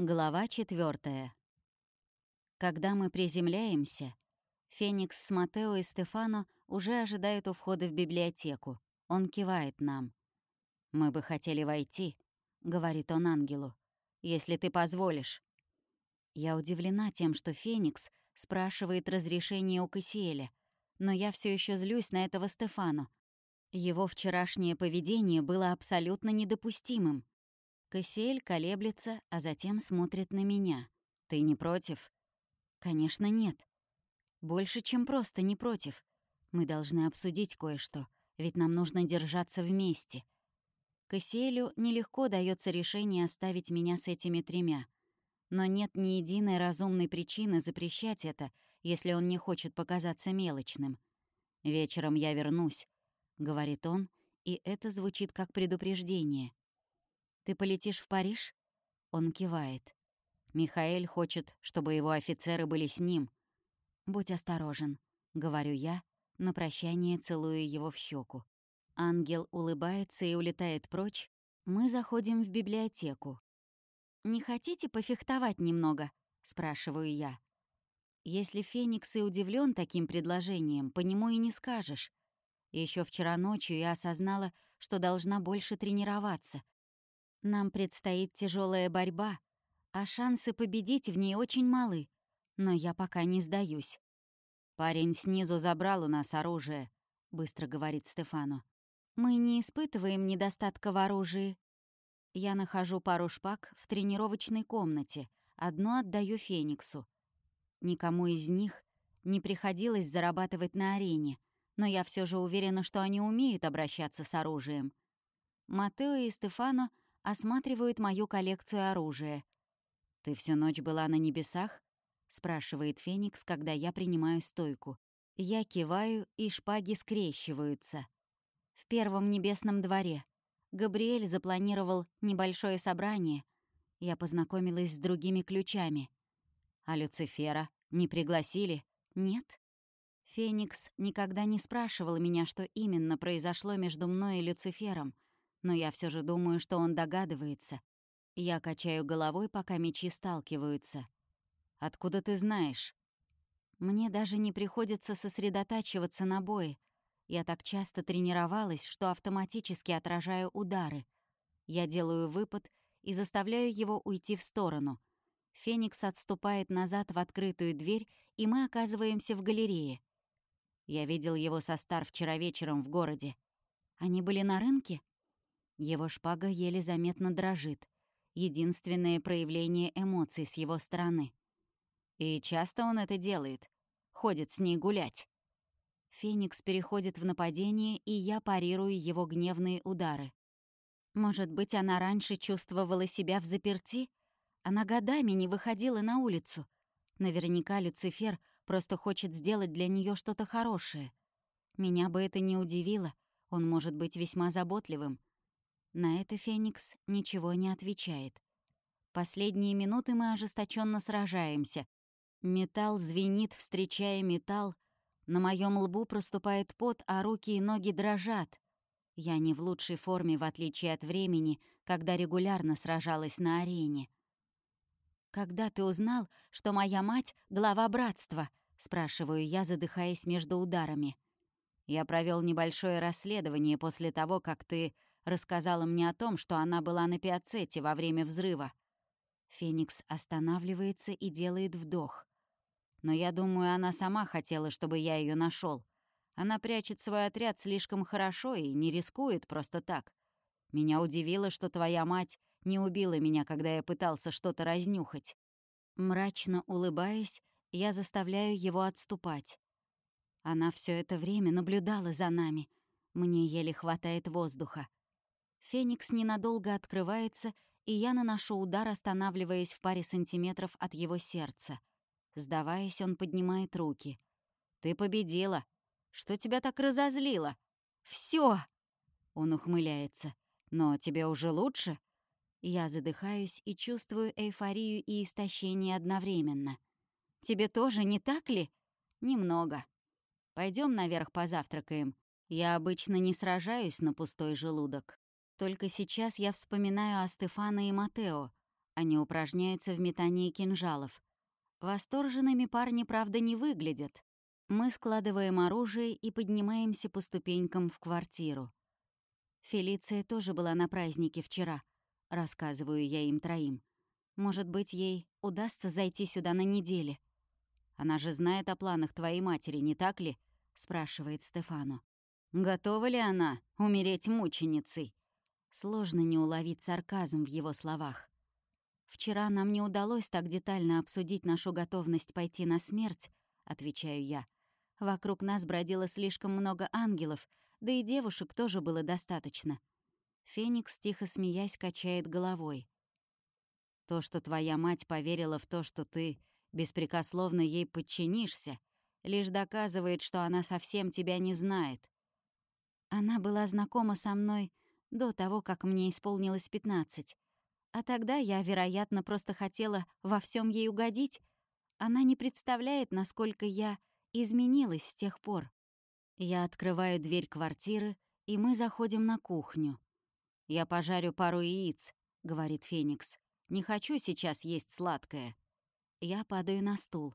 Глава четвертая. Когда мы приземляемся, Феникс с Матео и Стефано уже ожидают у входа в библиотеку. Он кивает нам. «Мы бы хотели войти», — говорит он ангелу, — «если ты позволишь». Я удивлена тем, что Феникс спрашивает разрешение у Кассиэля, но я все еще злюсь на этого Стефано. Его вчерашнее поведение было абсолютно недопустимым. Кассиэль колеблется, а затем смотрит на меня. «Ты не против?» «Конечно, нет. Больше, чем просто не против. Мы должны обсудить кое-что, ведь нам нужно держаться вместе». Кассиэлю нелегко дается решение оставить меня с этими тремя. Но нет ни единой разумной причины запрещать это, если он не хочет показаться мелочным. «Вечером я вернусь», — говорит он, и это звучит как предупреждение. «Ты полетишь в Париж?» Он кивает. Михаэль хочет, чтобы его офицеры были с ним. «Будь осторожен», — говорю я, на прощание целую его в щеку. Ангел улыбается и улетает прочь. Мы заходим в библиотеку. «Не хотите пофехтовать немного?» — спрашиваю я. Если Феникс и удивлен таким предложением, по нему и не скажешь. Еще вчера ночью я осознала, что должна больше тренироваться, нам предстоит тяжелая борьба, а шансы победить в ней очень малы. Но я пока не сдаюсь. «Парень снизу забрал у нас оружие», — быстро говорит Стефану. «Мы не испытываем недостатка в оружии». Я нахожу пару шпаг в тренировочной комнате, одну отдаю Фениксу. Никому из них не приходилось зарабатывать на арене, но я все же уверена, что они умеют обращаться с оружием. Матео и Стефано осматривают мою коллекцию оружия. «Ты всю ночь была на небесах?» — спрашивает Феникс, когда я принимаю стойку. Я киваю, и шпаги скрещиваются. В первом небесном дворе. Габриэль запланировал небольшое собрание. Я познакомилась с другими ключами. А Люцифера не пригласили? Нет. Феникс никогда не спрашивал меня, что именно произошло между мной и Люцифером — но я все же думаю, что он догадывается. Я качаю головой, пока мечи сталкиваются. «Откуда ты знаешь?» Мне даже не приходится сосредотачиваться на бое. Я так часто тренировалась, что автоматически отражаю удары. Я делаю выпад и заставляю его уйти в сторону. Феникс отступает назад в открытую дверь, и мы оказываемся в галерее. Я видел его со Стар вчера вечером в городе. Они были на рынке? Его шпага еле заметно дрожит. Единственное проявление эмоций с его стороны. И часто он это делает. Ходит с ней гулять. Феникс переходит в нападение, и я парирую его гневные удары. Может быть, она раньше чувствовала себя в заперти? Она годами не выходила на улицу. Наверняка Люцифер просто хочет сделать для нее что-то хорошее. Меня бы это не удивило. Он может быть весьма заботливым. На это Феникс ничего не отвечает. Последние минуты мы ожесточенно сражаемся. Металл звенит, встречая металл. На моем лбу проступает пот, а руки и ноги дрожат. Я не в лучшей форме, в отличие от времени, когда регулярно сражалась на арене. «Когда ты узнал, что моя мать — глава братства?» — спрашиваю я, задыхаясь между ударами. «Я провел небольшое расследование после того, как ты рассказала мне о том, что она была на пиацете во время взрыва. Феникс останавливается и делает вдох. Но я думаю, она сама хотела, чтобы я ее нашел. Она прячет свой отряд слишком хорошо и не рискует просто так. Меня удивило, что твоя мать не убила меня, когда я пытался что-то разнюхать. Мрачно улыбаясь, я заставляю его отступать. Она все это время наблюдала за нами. Мне еле хватает воздуха. Феникс ненадолго открывается, и я наношу удар, останавливаясь в паре сантиметров от его сердца. Сдаваясь, он поднимает руки. «Ты победила! Что тебя так разозлило?» «Всё!» Он ухмыляется. «Но тебе уже лучше?» Я задыхаюсь и чувствую эйфорию и истощение одновременно. «Тебе тоже, не так ли?» «Немного. Пойдем наверх позавтракаем. Я обычно не сражаюсь на пустой желудок». Только сейчас я вспоминаю о Стефано и Матео. Они упражняются в метании кинжалов. Восторженными парни, правда, не выглядят. Мы складываем оружие и поднимаемся по ступенькам в квартиру. Фелиция тоже была на празднике вчера, рассказываю я им троим. Может быть, ей удастся зайти сюда на неделе. Она же знает о планах твоей матери, не так ли? спрашивает Стефану. Готова ли она умереть мученицей? Сложно не уловить сарказм в его словах. «Вчера нам не удалось так детально обсудить нашу готовность пойти на смерть», — отвечаю я. «Вокруг нас бродило слишком много ангелов, да и девушек тоже было достаточно». Феникс, тихо смеясь, качает головой. «То, что твоя мать поверила в то, что ты беспрекословно ей подчинишься, лишь доказывает, что она совсем тебя не знает. Она была знакома со мной до того, как мне исполнилось пятнадцать. А тогда я, вероятно, просто хотела во всем ей угодить. Она не представляет, насколько я изменилась с тех пор. Я открываю дверь квартиры, и мы заходим на кухню. «Я пожарю пару яиц», — говорит Феникс. «Не хочу сейчас есть сладкое». Я падаю на стул.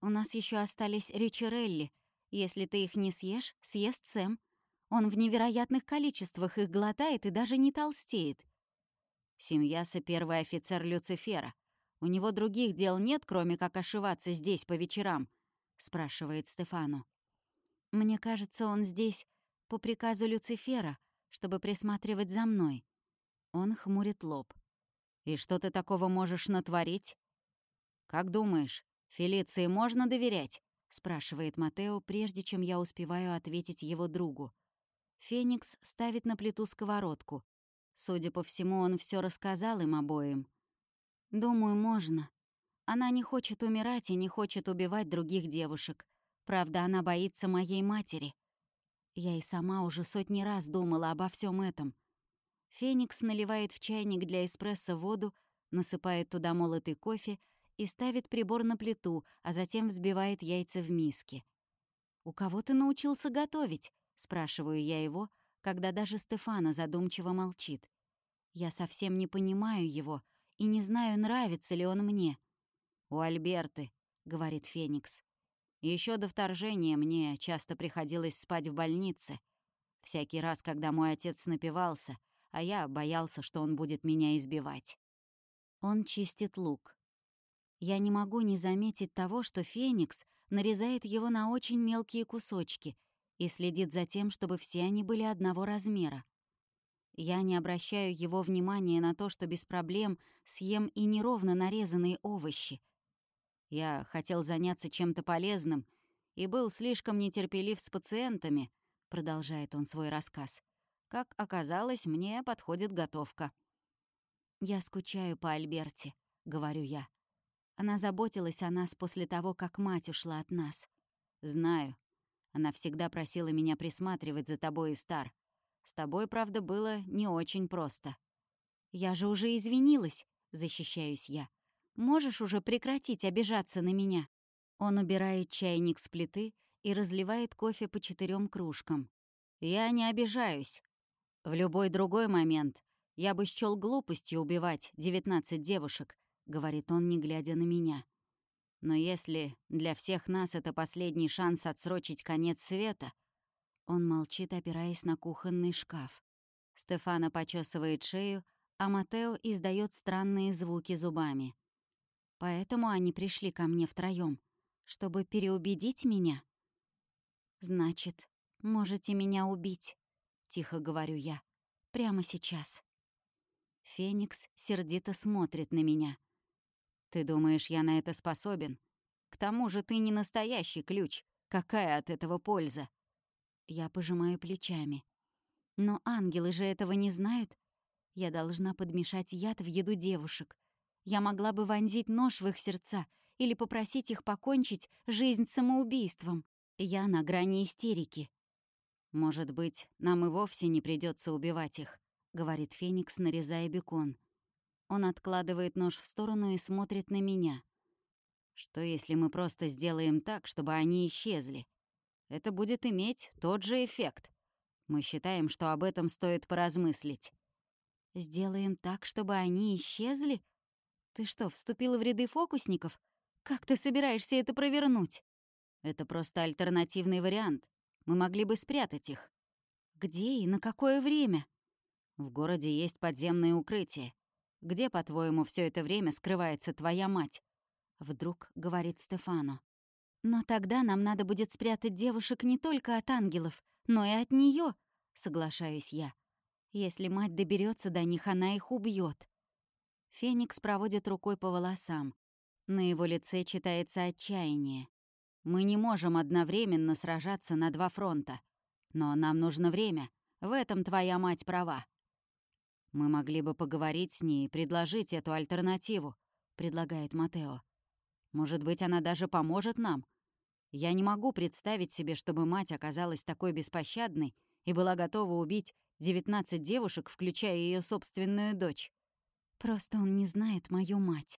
«У нас еще остались ричерелли. Если ты их не съешь, съест Сэм. Он в невероятных количествах их глотает и даже не толстеет. Семьяса — первый офицер Люцифера. У него других дел нет, кроме как ошиваться здесь по вечерам?» — спрашивает Стефану. «Мне кажется, он здесь по приказу Люцифера, чтобы присматривать за мной». Он хмурит лоб. «И что ты такого можешь натворить?» «Как думаешь, Фелиции можно доверять?» — спрашивает Матео, прежде чем я успеваю ответить его другу. Феникс ставит на плиту сковородку. Судя по всему, он все рассказал им обоим. «Думаю, можно. Она не хочет умирать и не хочет убивать других девушек. Правда, она боится моей матери. Я и сама уже сотни раз думала обо всем этом. Феникс наливает в чайник для эспрессо воду, насыпает туда молотый кофе и ставит прибор на плиту, а затем взбивает яйца в миске. «У кого ты научился готовить?» Спрашиваю я его, когда даже Стефана задумчиво молчит. Я совсем не понимаю его и не знаю, нравится ли он мне. «У Альберты», — говорит Феникс. Еще до вторжения мне часто приходилось спать в больнице. Всякий раз, когда мой отец напивался, а я боялся, что он будет меня избивать. Он чистит лук. Я не могу не заметить того, что Феникс нарезает его на очень мелкие кусочки — и следит за тем, чтобы все они были одного размера. Я не обращаю его внимания на то, что без проблем съем и неровно нарезанные овощи. Я хотел заняться чем-то полезным и был слишком нетерпелив с пациентами, продолжает он свой рассказ. Как оказалось, мне подходит готовка. «Я скучаю по Альберте», — говорю я. Она заботилась о нас после того, как мать ушла от нас. «Знаю», она всегда просила меня присматривать за тобой, Стар. С тобой, правда, было не очень просто. Я же уже извинилась, защищаюсь я. Можешь уже прекратить обижаться на меня? Он убирает чайник с плиты и разливает кофе по четырем кружкам. Я не обижаюсь. В любой другой момент я бы счёл глупостью убивать девятнадцать девушек, говорит он, не глядя на меня. Но если для всех нас это последний шанс отсрочить конец света... Он молчит, опираясь на кухонный шкаф. Стефана почесывает шею, а Матео издает странные звуки зубами. Поэтому они пришли ко мне втроём, чтобы переубедить меня. «Значит, можете меня убить», — тихо говорю я, — «прямо сейчас». Феникс сердито смотрит на меня — ты думаешь, я на это способен? К тому же ты не настоящий ключ. Какая от этого польза? Я пожимаю плечами. Но ангелы же этого не знают. Я должна подмешать яд в еду девушек. Я могла бы вонзить нож в их сердца или попросить их покончить жизнь самоубийством. Я на грани истерики. «Может быть, нам и вовсе не придется убивать их», — говорит Феникс, нарезая бекон. Он откладывает нож в сторону и смотрит на меня. Что если мы просто сделаем так, чтобы они исчезли? Это будет иметь тот же эффект. Мы считаем, что об этом стоит поразмыслить. «Сделаем так, чтобы они исчезли?» Ты что, вступила в ряды фокусников? Как ты собираешься это провернуть? Это просто альтернативный вариант. Мы могли бы спрятать их. Где и на какое время? В городе есть подземное укрытие. Где, по-твоему, все это время скрывается твоя мать? Вдруг говорит Стефано. Но тогда нам надо будет спрятать девушек не только от ангелов, но и от нее, соглашаюсь я. Если мать доберется до них, она их убьет. Феникс проводит рукой по волосам. На его лице читается отчаяние. Мы не можем одновременно сражаться на два фронта. Но нам нужно время. В этом твоя мать права. Мы могли бы поговорить с ней и предложить эту альтернативу, предлагает Матео. Может быть, она даже поможет нам. Я не могу представить себе, чтобы мать оказалась такой беспощадной и была готова убить 19 девушек, включая ее собственную дочь. Просто он не знает мою мать.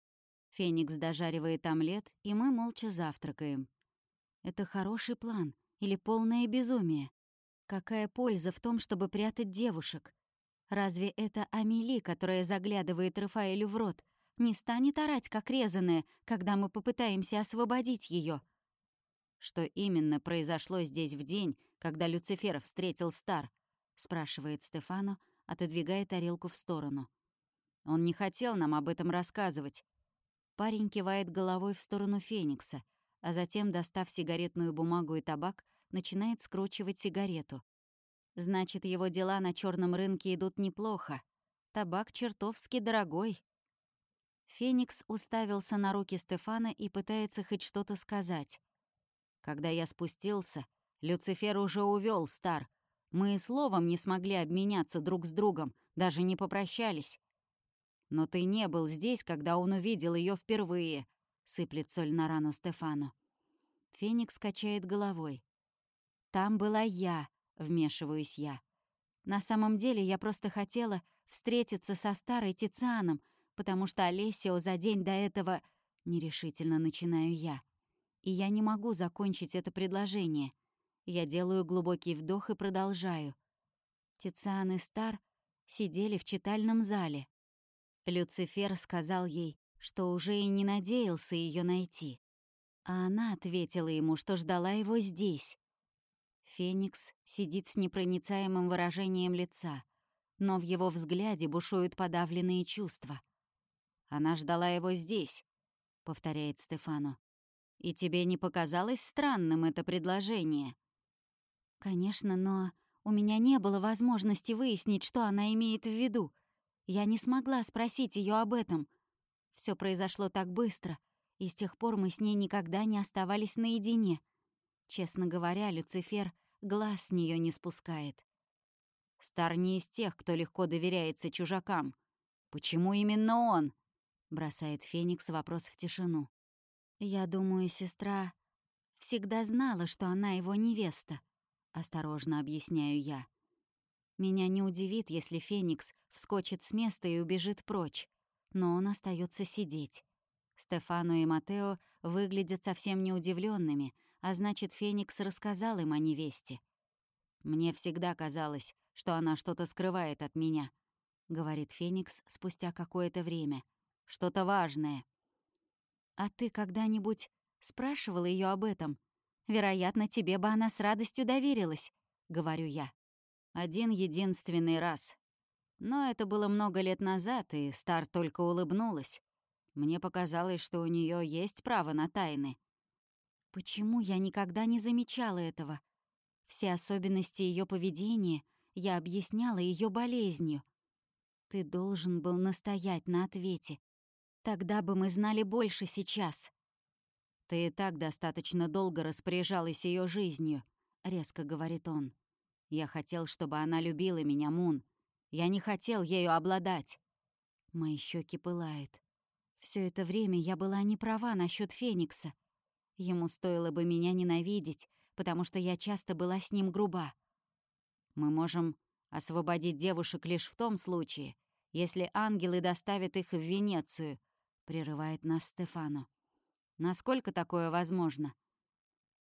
Феникс дожаривает омлет, и мы молча завтракаем. Это хороший план или полное безумие? Какая польза в том, чтобы прятать девушек? Разве это Амели, которая заглядывает Рафаэлю в рот, не станет орать, как резаная, когда мы попытаемся освободить ее? Что именно произошло здесь в день, когда Люцифер встретил Стар? спрашивает Стефано, отодвигая тарелку в сторону. Он не хотел нам об этом рассказывать. Парень кивает головой в сторону Феникса, а затем, достав сигаретную бумагу и табак, начинает скручивать сигарету. Значит, его дела на черном рынке идут неплохо. Табак чертовски дорогой. Феникс уставился на руки Стефана и пытается хоть что-то сказать. Когда я спустился, Люцифер уже увел Стар. Мы и словом не смогли обменяться друг с другом, даже не попрощались. Но ты не был здесь, когда он увидел ее впервые, сыплет соль на рану Стефану. Феникс качает головой. Там была я, вмешиваюсь я. На самом деле я просто хотела встретиться со старой Тицианом, потому что Олесио за день до этого... Нерешительно начинаю я. И я не могу закончить это предложение. Я делаю глубокий вдох и продолжаю. Тициан и Стар сидели в читальном зале. Люцифер сказал ей, что уже и не надеялся ее найти. А она ответила ему, что ждала его здесь. Феникс сидит с непроницаемым выражением лица, но в его взгляде бушуют подавленные чувства. «Она ждала его здесь», — повторяет Стефано. «И тебе не показалось странным это предложение?» «Конечно, но у меня не было возможности выяснить, что она имеет в виду. Я не смогла спросить ее об этом. Все произошло так быстро, и с тех пор мы с ней никогда не оставались наедине. Честно говоря, Люцифер глаз с нее не спускает. Стар не из тех, кто легко доверяется чужакам. Почему именно он? Бросает Феникс вопрос в тишину. Я думаю, сестра всегда знала, что она его невеста. Осторожно объясняю я. Меня не удивит, если Феникс вскочит с места и убежит прочь, но он остается сидеть. Стефано и Матео выглядят совсем неудивленными, а значит, Феникс рассказал им о невесте. «Мне всегда казалось, что она что-то скрывает от меня», — говорит Феникс спустя какое-то время. «Что-то важное». «А ты когда-нибудь спрашивал ее об этом? Вероятно, тебе бы она с радостью доверилась», — говорю я. «Один единственный раз. Но это было много лет назад, и Стар только улыбнулась. Мне показалось, что у нее есть право на тайны. Почему я никогда не замечала этого? Все особенности ее поведения я объясняла ее болезнью. Ты должен был настоять на ответе. Тогда бы мы знали больше сейчас. Ты и так достаточно долго распоряжалась ее жизнью, резко говорит он. Я хотел, чтобы она любила меня, Мун. Я не хотел ею обладать. Мои щеки пылают. Все это время я была не права насчет Феникса. Ему стоило бы меня ненавидеть, потому что я часто была с ним груба. Мы можем освободить девушек лишь в том случае, если ангелы доставят их в Венецию, прерывает нас Стефано. Насколько такое возможно?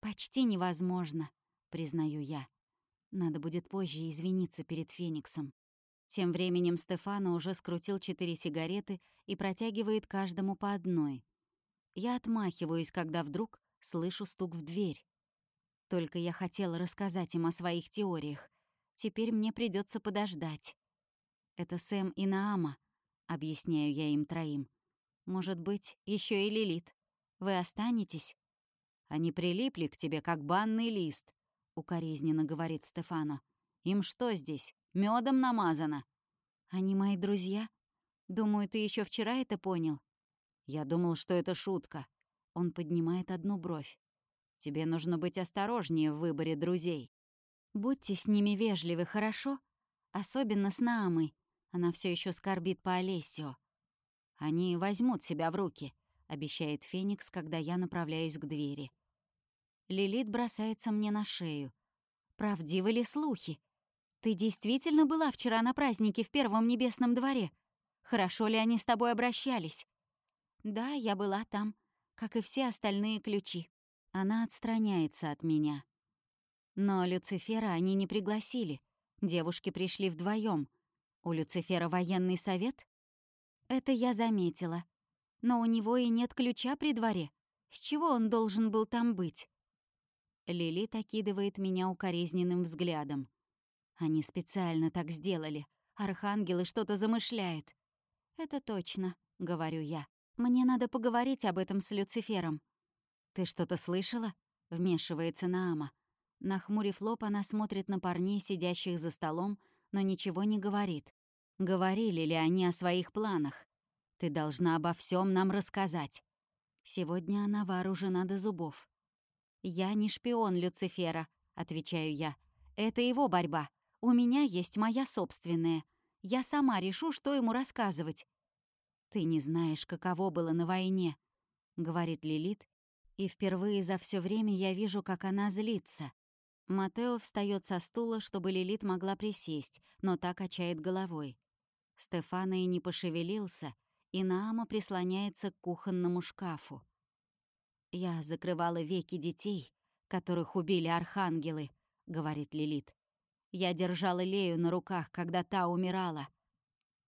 Почти невозможно, признаю я. Надо будет позже извиниться перед Фениксом. Тем временем Стефано уже скрутил четыре сигареты и протягивает каждому по одной. Я отмахиваюсь, когда вдруг слышу стук в дверь. Только я хотела рассказать им о своих теориях. Теперь мне придется подождать. Это Сэм и Наама, объясняю я им троим. Может быть, еще и Лилит. Вы останетесь? Они прилипли к тебе, как банный лист, укоризненно говорит Стефано. Им что здесь, медом намазано? Они мои друзья. Думаю, ты еще вчера это понял. Я думал, что это шутка. Он поднимает одну бровь. Тебе нужно быть осторожнее в выборе друзей. Будьте с ними вежливы, хорошо? Особенно с Наамой. Она все еще скорбит по Олесио. Они возьмут себя в руки, обещает Феникс, когда я направляюсь к двери. Лилит бросается мне на шею. Правдивы ли слухи? Ты действительно была вчера на празднике в Первом Небесном дворе? Хорошо ли они с тобой обращались? Да, я была там, как и все остальные ключи. Она отстраняется от меня. Но Люцифера они не пригласили. Девушки пришли вдвоем. У Люцифера военный совет? Это я заметила. Но у него и нет ключа при дворе. С чего он должен был там быть? Лилит окидывает меня укоризненным взглядом. Они специально так сделали. Архангелы что-то замышляют. «Это точно», — говорю я. «Мне надо поговорить об этом с Люцифером». «Ты что-то слышала?» — вмешивается Наама. Нахмурив лоб, она смотрит на парней, сидящих за столом, но ничего не говорит. Говорили ли они о своих планах? Ты должна обо всем нам рассказать. Сегодня она вооружена до зубов. «Я не шпион Люцифера», — отвечаю я. «Это его борьба. У меня есть моя собственная. Я сама решу, что ему рассказывать». «Ты не знаешь, каково было на войне», — говорит Лилит, и впервые за все время я вижу, как она злится. Матео встает со стула, чтобы Лилит могла присесть, но так качает головой. Стефана и не пошевелился, и Наама прислоняется к кухонному шкафу. «Я закрывала веки детей, которых убили архангелы», — говорит Лилит. «Я держала Лею на руках, когда та умирала.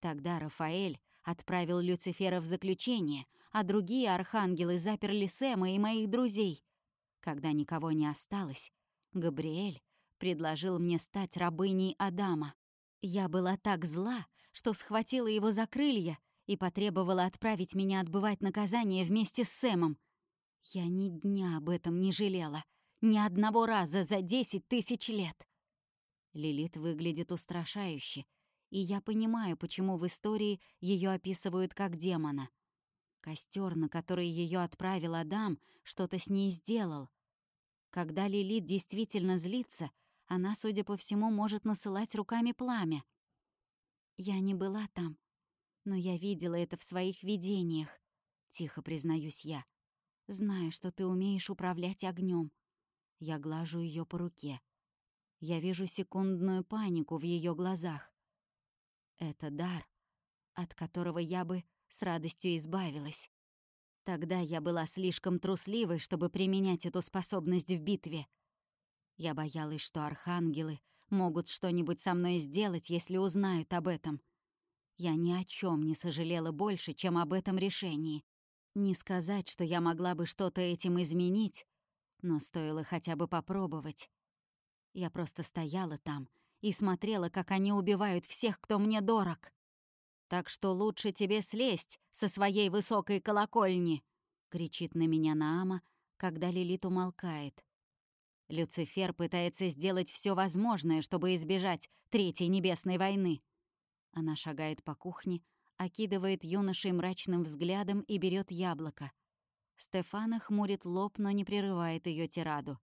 Тогда Рафаэль отправил Люцифера в заключение, а другие архангелы заперли Сэма и моих друзей. Когда никого не осталось, Габриэль предложил мне стать рабыней Адама. Я была так зла, что схватила его за крылья и потребовала отправить меня отбывать наказание вместе с Сэмом — я ни дня об этом не жалела. Ни одного раза за десять тысяч лет. Лилит выглядит устрашающе, и я понимаю, почему в истории ее описывают как демона. Костер, на который ее отправил Адам, что-то с ней сделал. Когда Лилит действительно злится, она, судя по всему, может насылать руками пламя. Я не была там, но я видела это в своих видениях, тихо признаюсь я. Знаю, что ты умеешь управлять огнем. Я глажу ее по руке. Я вижу секундную панику в ее глазах. Это дар, от которого я бы с радостью избавилась. Тогда я была слишком трусливой, чтобы применять эту способность в битве. Я боялась, что архангелы могут что-нибудь со мной сделать, если узнают об этом. Я ни о чем не сожалела больше, чем об этом решении. Не сказать, что я могла бы что-то этим изменить, но стоило хотя бы попробовать. Я просто стояла там и смотрела, как они убивают всех, кто мне дорог. Так что лучше тебе слезть со своей высокой колокольни, кричит на меня Наама, когда Лилит умолкает. Люцифер пытается сделать все возможное, чтобы избежать Третьей Небесной войны. Она шагает по кухне, окидывает юношей мрачным взглядом и берет яблоко. Стефана хмурит лоб, но не прерывает ее тираду.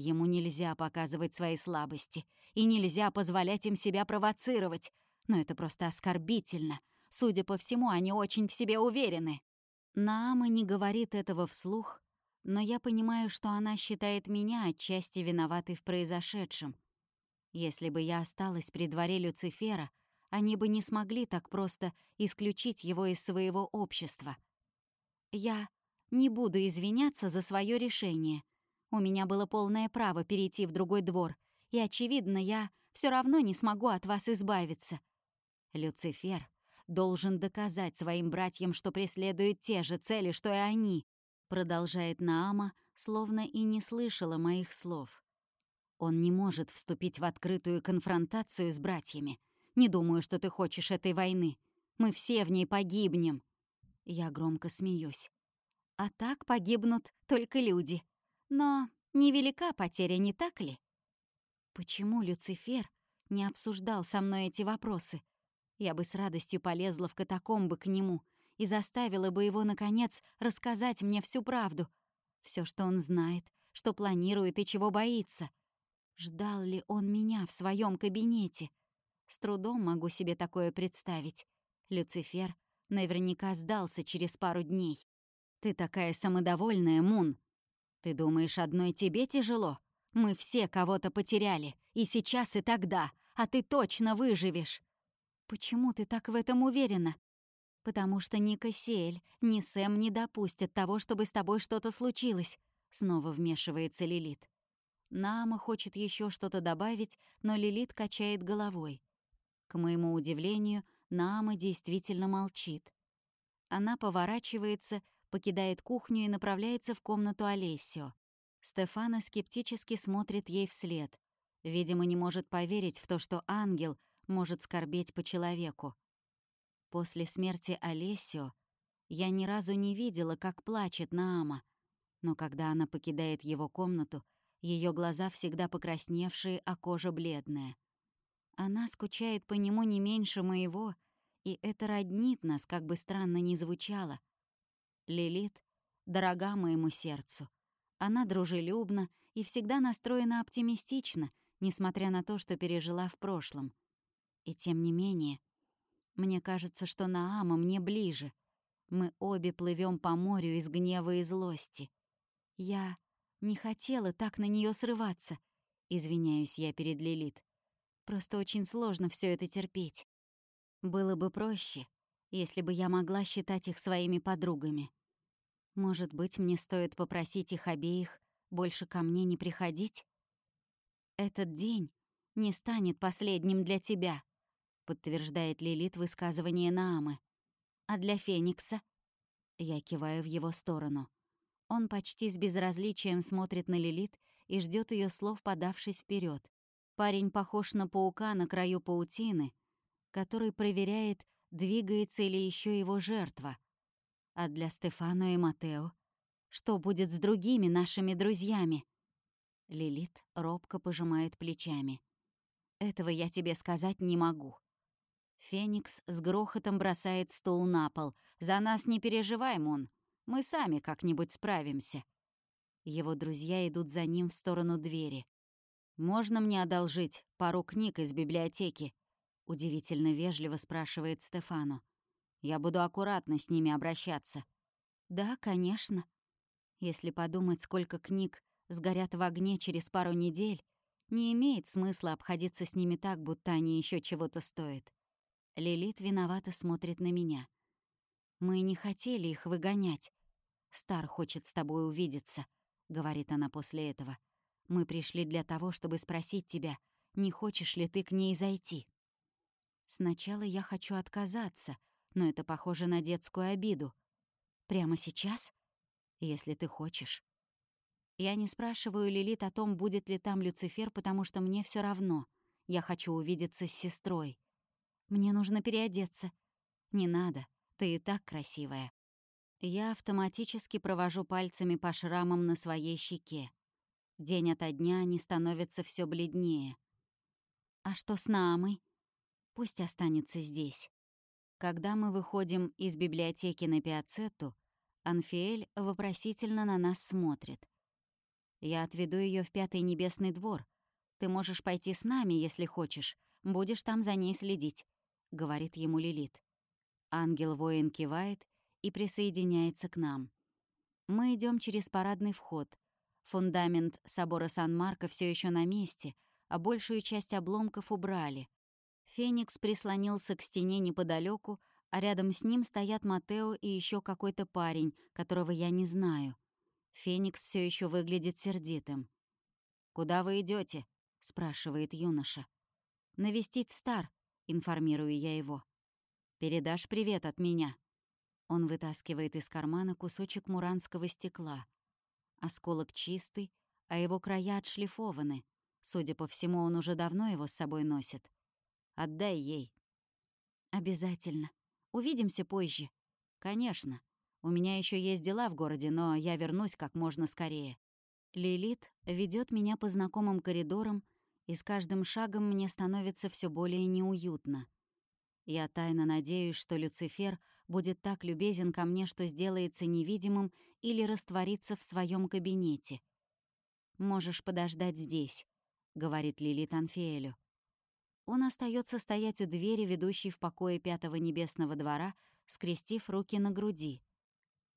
Ему нельзя показывать свои слабости, и нельзя позволять им себя провоцировать, но это просто оскорбительно. Судя по всему, они очень в себе уверены. Наама не говорит этого вслух, но я понимаю, что она считает меня отчасти виноватой в произошедшем. Если бы я осталась при дворе Люцифера, они бы не смогли так просто исключить его из своего общества. Я не буду извиняться за свое решение. У меня было полное право перейти в другой двор, и, очевидно, я все равно не смогу от вас избавиться. Люцифер должен доказать своим братьям, что преследует те же цели, что и они, продолжает Наама, словно и не слышала моих слов. Он не может вступить в открытую конфронтацию с братьями. Не думаю, что ты хочешь этой войны. Мы все в ней погибнем. Я громко смеюсь. А так погибнут только люди. Но невелика потеря, не так ли? Почему Люцифер не обсуждал со мной эти вопросы? Я бы с радостью полезла в катакомбы к нему и заставила бы его, наконец, рассказать мне всю правду. все, что он знает, что планирует и чего боится. Ждал ли он меня в своем кабинете? С трудом могу себе такое представить. Люцифер наверняка сдался через пару дней. «Ты такая самодовольная, Мун. Ты думаешь, одной тебе тяжело? Мы все кого-то потеряли, и сейчас, и тогда, а ты точно выживешь!» «Почему ты так в этом уверена?» «Потому что ни Кассиэль, ни Сэм не допустят того, чтобы с тобой что-то случилось», — снова вмешивается Лилит. Нама хочет еще что-то добавить, но Лилит качает головой. К моему удивлению, Нама действительно молчит. Она поворачивается, покидает кухню и направляется в комнату Олесио. Стефана скептически смотрит ей вслед. Видимо, не может поверить в то, что ангел — может скорбеть по человеку. После смерти Олесио я ни разу не видела, как плачет Наама, но когда она покидает его комнату, ее глаза всегда покрасневшие, а кожа бледная. Она скучает по нему не меньше моего, и это роднит нас, как бы странно ни звучало. Лилит дорога моему сердцу. Она дружелюбна и всегда настроена оптимистично, несмотря на то, что пережила в прошлом. И тем не менее, мне кажется, что Наама мне ближе. Мы обе плывем по морю из гнева и злости. Я не хотела так на нее срываться, извиняюсь я перед Лилит. Просто очень сложно все это терпеть. Было бы проще, если бы я могла считать их своими подругами. Может быть, мне стоит попросить их обеих больше ко мне не приходить? Этот день не станет последним для тебя подтверждает Лилит высказывание Наамы. А для Феникса? Я киваю в его сторону. Он почти с безразличием смотрит на Лилит и ждет ее слов, подавшись вперед. Парень похож на паука на краю паутины, который проверяет, двигается ли еще его жертва. А для Стефано и Матео? Что будет с другими нашими друзьями? Лилит робко пожимает плечами. Этого я тебе сказать не могу. Феникс с грохотом бросает стул на пол. «За нас не переживай, Мун. Мы сами как-нибудь справимся». Его друзья идут за ним в сторону двери. «Можно мне одолжить пару книг из библиотеки?» Удивительно вежливо спрашивает Стефану. «Я буду аккуратно с ними обращаться». «Да, конечно. Если подумать, сколько книг сгорят в огне через пару недель, не имеет смысла обходиться с ними так, будто они еще чего-то стоят. Лилит виновато смотрит на меня. «Мы не хотели их выгонять. Стар хочет с тобой увидеться», — говорит она после этого. «Мы пришли для того, чтобы спросить тебя, не хочешь ли ты к ней зайти?» Сначала я хочу отказаться, но это похоже на детскую обиду. Прямо сейчас? Если ты хочешь. Я не спрашиваю Лилит о том, будет ли там Люцифер, потому что мне все равно. Я хочу увидеться с сестрой. Мне нужно переодеться». «Не надо, ты и так красивая». Я автоматически провожу пальцами по шрамам на своей щеке. День ото дня они становятся все бледнее. «А что с Наамой?» «Пусть останется здесь». Когда мы выходим из библиотеки на Пиацетту, Анфиэль вопросительно на нас смотрит. «Я отведу ее в Пятый Небесный двор. Ты можешь пойти с нами, если хочешь. Будешь там за ней следить. — говорит ему Лилит. Ангел-воин кивает и присоединяется к нам. Мы идем через парадный вход. Фундамент собора Сан-Марко все еще на месте, а большую часть обломков убрали. Феникс прислонился к стене неподалеку, а рядом с ним стоят Матео и еще какой-то парень, которого я не знаю. Феникс все еще выглядит сердитым. «Куда вы идете? спрашивает юноша. «Навестить Стар», информирую я его. «Передашь привет от меня». Он вытаскивает из кармана кусочек муранского стекла. Осколок чистый, а его края отшлифованы. Судя по всему, он уже давно его с собой носит. Отдай ей. Обязательно. Увидимся позже. Конечно. У меня еще есть дела в городе, но я вернусь как можно скорее. Лилит ведет меня по знакомым коридорам, и с каждым шагом мне становится все более неуютно. Я тайно надеюсь, что Люцифер будет так любезен ко мне, что сделается невидимым или растворится в своем кабинете. «Можешь подождать здесь», — говорит Лилит Анфеэлю. Он остается стоять у двери, ведущей в покое Пятого Небесного двора, скрестив руки на груди.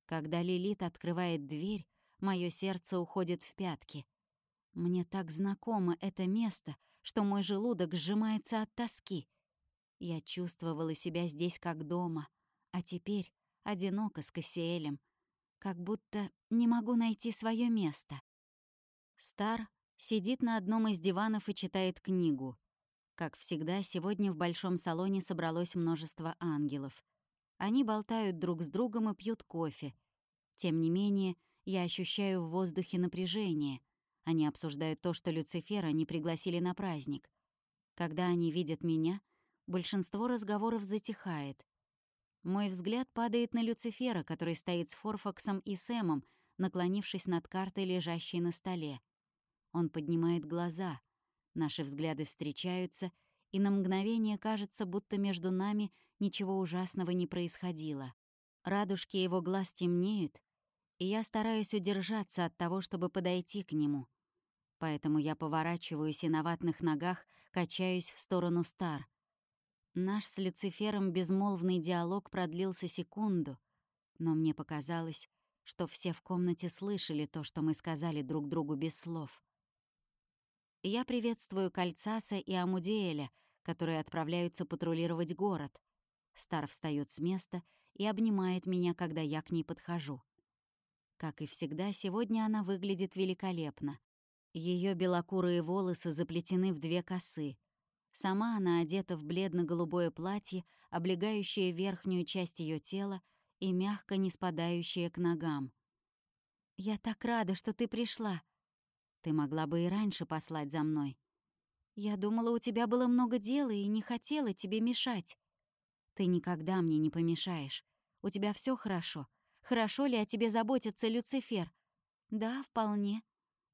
Когда Лилит открывает дверь, мое сердце уходит в пятки. Мне так знакомо это место, что мой желудок сжимается от тоски. Я чувствовала себя здесь как дома, а теперь одиноко с Кассиэлем, как будто не могу найти свое место. Стар сидит на одном из диванов и читает книгу. Как всегда, сегодня в большом салоне собралось множество ангелов. Они болтают друг с другом и пьют кофе. Тем не менее, я ощущаю в воздухе напряжение. Они обсуждают то, что Люцифера не пригласили на праздник. Когда они видят меня, большинство разговоров затихает. Мой взгляд падает на Люцифера, который стоит с Форфаксом и Сэмом, наклонившись над картой, лежащей на столе. Он поднимает глаза. Наши взгляды встречаются, и на мгновение кажется, будто между нами ничего ужасного не происходило. Радужки его глаз темнеют, и я стараюсь удержаться от того, чтобы подойти к нему. Поэтому я поворачиваюсь и на ватных ногах качаюсь в сторону Стар. Наш с Люцифером безмолвный диалог продлился секунду, но мне показалось, что все в комнате слышали то, что мы сказали друг другу без слов. Я приветствую Кальцаса и Амудиэля, которые отправляются патрулировать город. Стар встает с места и обнимает меня, когда я к ней подхожу. Как и всегда, сегодня она выглядит великолепно. Ее белокурые волосы заплетены в две косы. Сама она одета в бледно-голубое платье, облегающее верхнюю часть ее тела и мягко не спадающее к ногам. «Я так рада, что ты пришла», ты могла бы и раньше послать за мной. Я думала, у тебя было много дела и не хотела тебе мешать. Ты никогда мне не помешаешь. У тебя все хорошо. Хорошо ли о тебе заботится Люцифер? Да, вполне.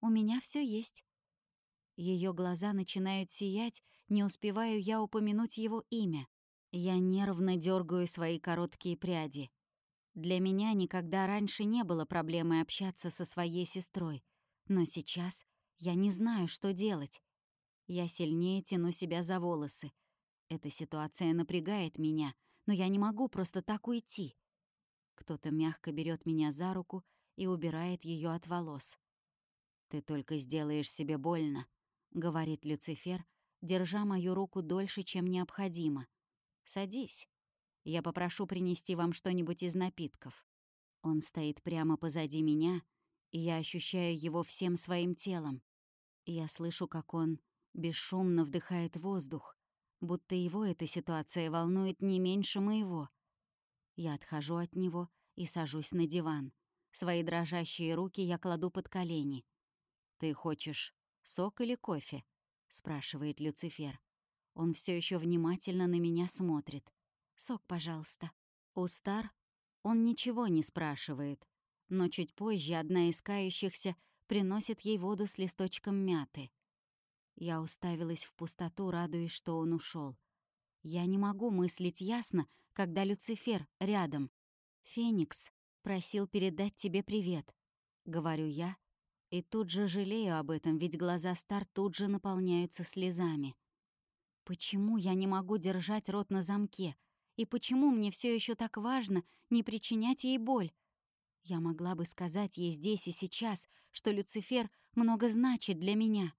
У меня все есть. Ее глаза начинают сиять, не успеваю я упомянуть его имя. Я нервно дергаю свои короткие пряди. Для меня никогда раньше не было проблемы общаться со своей сестрой. Но сейчас я не знаю, что делать. Я сильнее тяну себя за волосы. Эта ситуация напрягает меня, но я не могу просто так уйти. Кто-то мягко берет меня за руку и убирает ее от волос. «Ты только сделаешь себе больно», — говорит Люцифер, держа мою руку дольше, чем необходимо. «Садись. Я попрошу принести вам что-нибудь из напитков». Он стоит прямо позади меня — я ощущаю его всем своим телом. Я слышу, как он бесшумно вдыхает воздух, будто его эта ситуация волнует не меньше моего. Я отхожу от него и сажусь на диван. Свои дрожащие руки я кладу под колени. «Ты хочешь сок или кофе?» — спрашивает Люцифер. Он все еще внимательно на меня смотрит. «Сок, пожалуйста». У Стар он ничего не спрашивает, но чуть позже одна из кающихся приносит ей воду с листочком мяты. Я уставилась в пустоту, радуясь, что он ушел. Я не могу мыслить ясно, когда Люцифер рядом. «Феникс просил передать тебе привет», — говорю я, и тут же жалею об этом, ведь глаза Стар тут же наполняются слезами. Почему я не могу держать рот на замке? И почему мне все еще так важно не причинять ей боль? Я могла бы сказать ей здесь и сейчас, что Люцифер много значит для меня.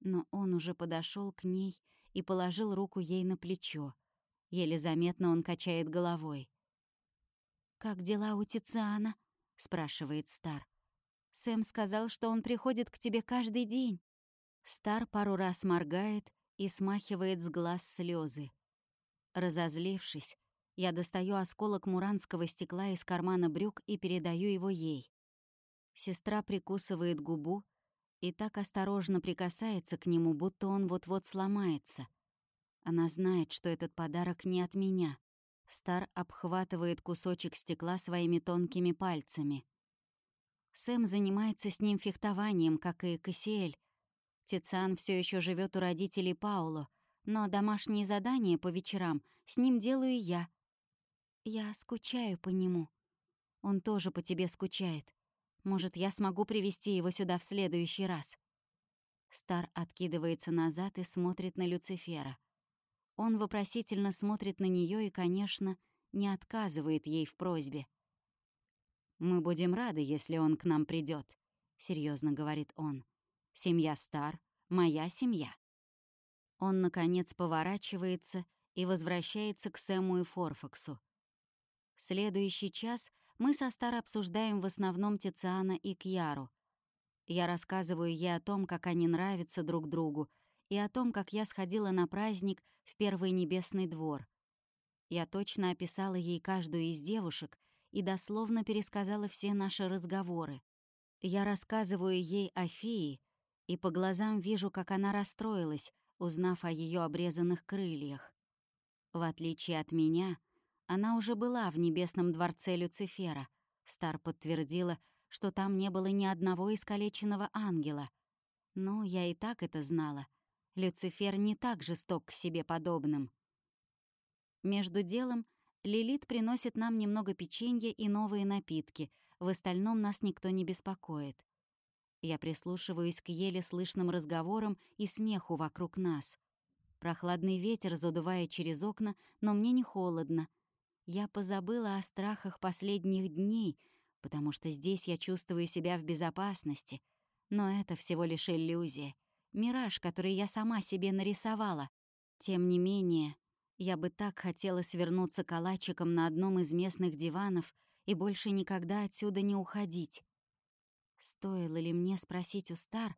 Но он уже подошел к ней и положил руку ей на плечо. Еле заметно он качает головой. «Как дела у Тициана?» — спрашивает Стар. «Сэм сказал, что он приходит к тебе каждый день». Стар пару раз моргает и смахивает с глаз слезы. Разозлившись, я достаю осколок муранского стекла из кармана брюк и передаю его ей. Сестра прикусывает губу и так осторожно прикасается к нему, будто он вот-вот сломается. Она знает, что этот подарок не от меня. Стар обхватывает кусочек стекла своими тонкими пальцами. Сэм занимается с ним фехтованием, как и Кассиэль. Тициан все еще живет у родителей Пауло, но домашние задания по вечерам с ним делаю я. Я скучаю по нему. Он тоже по тебе скучает. Может, я смогу привести его сюда в следующий раз. Стар откидывается назад и смотрит на Люцифера. Он вопросительно смотрит на нее и, конечно, не отказывает ей в просьбе. «Мы будем рады, если он к нам придет, серьезно говорит он. «Семья Стар — моя семья». Он, наконец, поворачивается и возвращается к Сэму и Форфаксу. Следующий час мы со Стар обсуждаем в основном Тициана и Кьяру. Я рассказываю ей о том, как они нравятся друг другу, и о том, как я сходила на праздник в Первый Небесный двор. Я точно описала ей каждую из девушек и дословно пересказала все наши разговоры. Я рассказываю ей о фее, и по глазам вижу, как она расстроилась, узнав о ее обрезанных крыльях. В отличие от меня, она уже была в небесном дворце Люцифера. Стар подтвердила, что там не было ни одного искалеченного ангела. Но я и так это знала — Люцифер не так жесток к себе подобным. Между делом Лилит приносит нам немного печенья и новые напитки, в остальном нас никто не беспокоит. Я прислушиваюсь к еле слышным разговорам и смеху вокруг нас. Прохладный ветер задувает через окна, но мне не холодно. Я позабыла о страхах последних дней, потому что здесь я чувствую себя в безопасности. Но это всего лишь иллюзия — Мираж, который я сама себе нарисовала. Тем не менее, я бы так хотела свернуться калачиком на одном из местных диванов и больше никогда отсюда не уходить. Стоило ли мне спросить у Стар,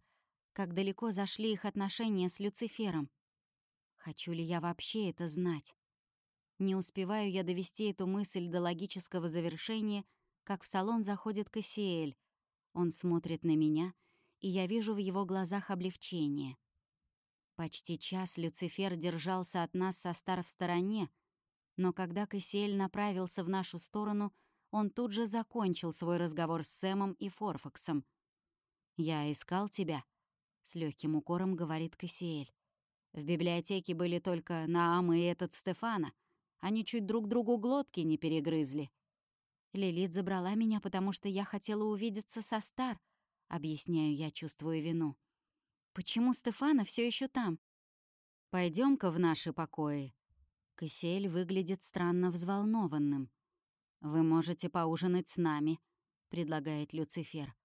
как далеко зашли их отношения с Люцифером? Хочу ли я вообще это знать? Не успеваю я довести эту мысль до логического завершения, как в салон заходит Кассиэль. Он смотрит на меня — и я вижу в его глазах облегчение. Почти час Люцифер держался от нас со стар в стороне, но когда Кассиэль направился в нашу сторону, он тут же закончил свой разговор с Сэмом и Форфаксом. «Я искал тебя», — с легким укором говорит Кассиэль. «В библиотеке были только Наам и этот Стефана. Они чуть друг другу глотки не перегрызли». Лилит забрала меня, потому что я хотела увидеться со Стар, Объясняю я, чувствую вину. Почему Стефана все еще там? пойдем ка в наши покои. Кассиэль выглядит странно взволнованным. «Вы можете поужинать с нами», — предлагает Люцифер.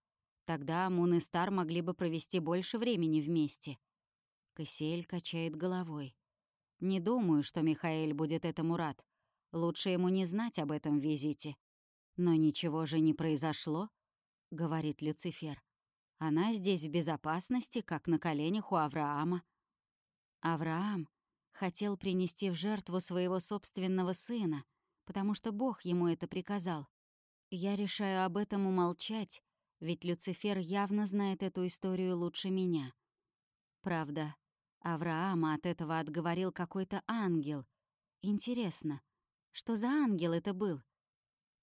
«Тогда Мун и Стар могли бы провести больше времени вместе». Кассиэль качает головой. «Не думаю, что Михаэль будет этому рад. Лучше ему не знать об этом визите». «Но ничего же не произошло», — говорит Люцифер. Она здесь в безопасности, как на коленях у Авраама. Авраам хотел принести в жертву своего собственного сына, потому что Бог ему это приказал. Я решаю об этом умолчать, ведь Люцифер явно знает эту историю лучше меня. Правда, Авраама от этого отговорил какой-то ангел. Интересно, что за ангел это был?